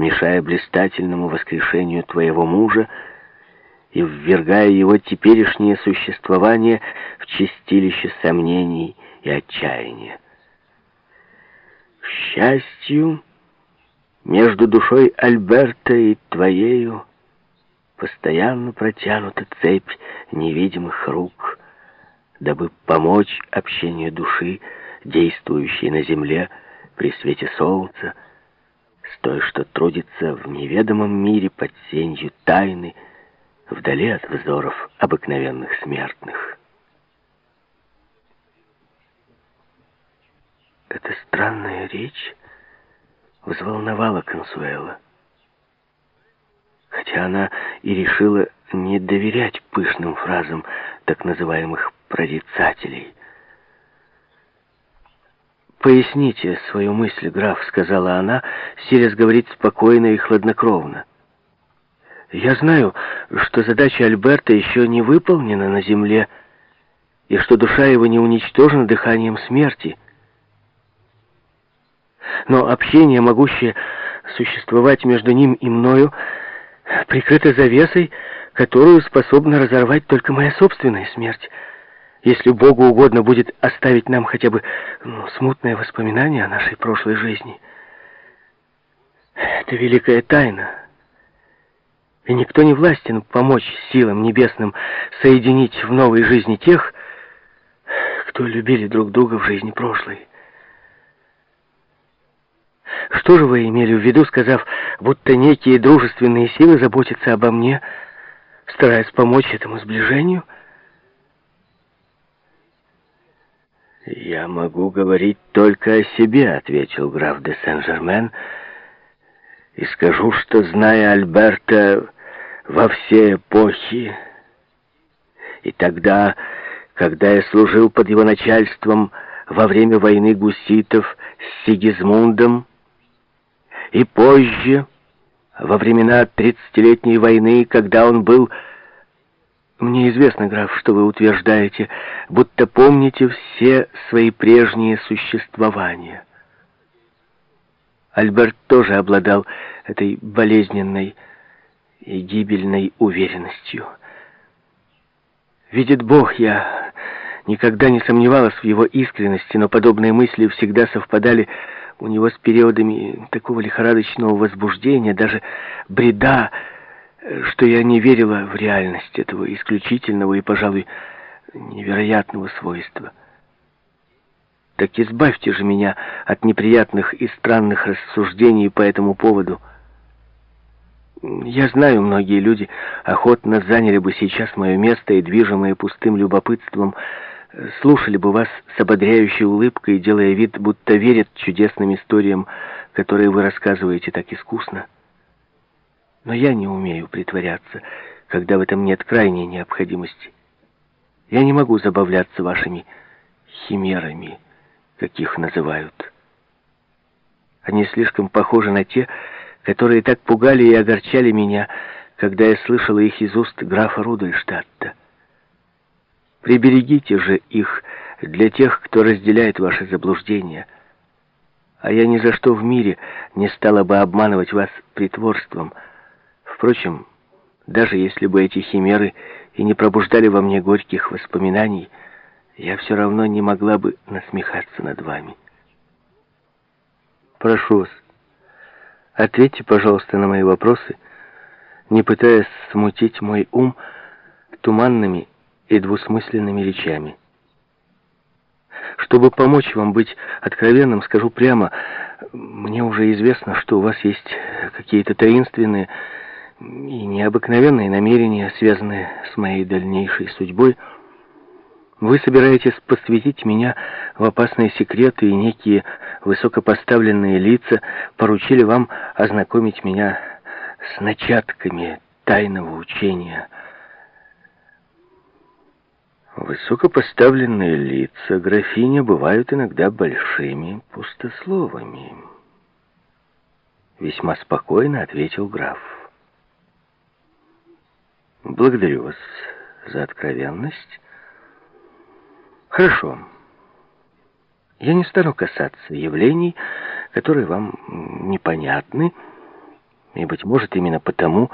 мешая блистательному воскрешению твоего мужа и ввергая его теперешнее существование в чистилище сомнений и отчаяния. К счастью, между душой Альберта и твоею постоянно протянута цепь невидимых рук, дабы помочь общению души, действующей на земле при свете солнца, с той, что трудится в неведомом мире под сенью тайны, вдали от взоров обыкновенных смертных. Эта странная речь взволновала Консуэла. Хотя она и решила не доверять пышным фразам так называемых прорицателей. «Поясните свою мысль, граф», — сказала она, силясь говорить спокойно и хладнокровно. «Я знаю, что задача Альберта еще не выполнена на земле, и что душа его не уничтожена дыханием смерти. Но общение, могущее существовать между ним и мною, прикрыто завесой, которую способна разорвать только моя собственная смерть» если Богу угодно будет оставить нам хотя бы ну, смутное воспоминание о нашей прошлой жизни. Это великая тайна. И никто не властен помочь силам небесным соединить в новой жизни тех, кто любили друг друга в жизни прошлой. Что же вы имели в виду, сказав, будто некие дружественные силы заботятся обо мне, стараясь помочь этому сближению — «Я могу говорить только о себе», — ответил граф де Сен-Жермен, «и скажу, что, зная Альберта во все эпохи, и тогда, когда я служил под его начальством во время войны гуситов с Сигизмундом, и позже, во времена тридцатилетней войны, когда он был мне известно, граф, что вы утверждаете, будто помните все свои прежние существования. Альберт тоже обладал этой болезненной и гибельной уверенностью. Видит Бог, я никогда не сомневалась в его искренности, но подобные мысли всегда совпадали у него с периодами такого лихорадочного возбуждения, даже бреда, что я не верила в реальность этого исключительного и, пожалуй, невероятного свойства. Так избавьте же меня от неприятных и странных рассуждений по этому поводу. Я знаю, многие люди охотно заняли бы сейчас мое место и, движимые пустым любопытством, слушали бы вас с ободряющей улыбкой, делая вид, будто верят чудесным историям, которые вы рассказываете так искусно. Но я не умею притворяться, когда в этом нет крайней необходимости. Я не могу забавляться вашими химерами, каких называют. Они слишком похожи на те, которые так пугали и огорчали меня, когда я слышала их из уст графа Рудольштадта. Приберегите же их для тех, кто разделяет ваши заблуждения. А я ни за что в мире не стала бы обманывать вас притворством, — Впрочем, даже если бы эти химеры и не пробуждали во мне горьких воспоминаний, я все равно не могла бы насмехаться над вами. Прошу вас, ответьте, пожалуйста, на мои вопросы, не пытаясь смутить мой ум туманными и двусмысленными речами. Чтобы помочь вам быть откровенным, скажу прямо, мне уже известно, что у вас есть какие-то таинственные и необыкновенные намерения, связанные с моей дальнейшей судьбой, вы собираетесь посвятить меня в опасные секреты, и некие высокопоставленные лица поручили вам ознакомить меня с начатками тайного учения. Высокопоставленные лица, графиня, бывают иногда большими пустословами. Весьма спокойно ответил граф. Благодарю вас за откровенность. Хорошо. Я не стану касаться явлений, которые вам непонятны, И, быть может, именно потому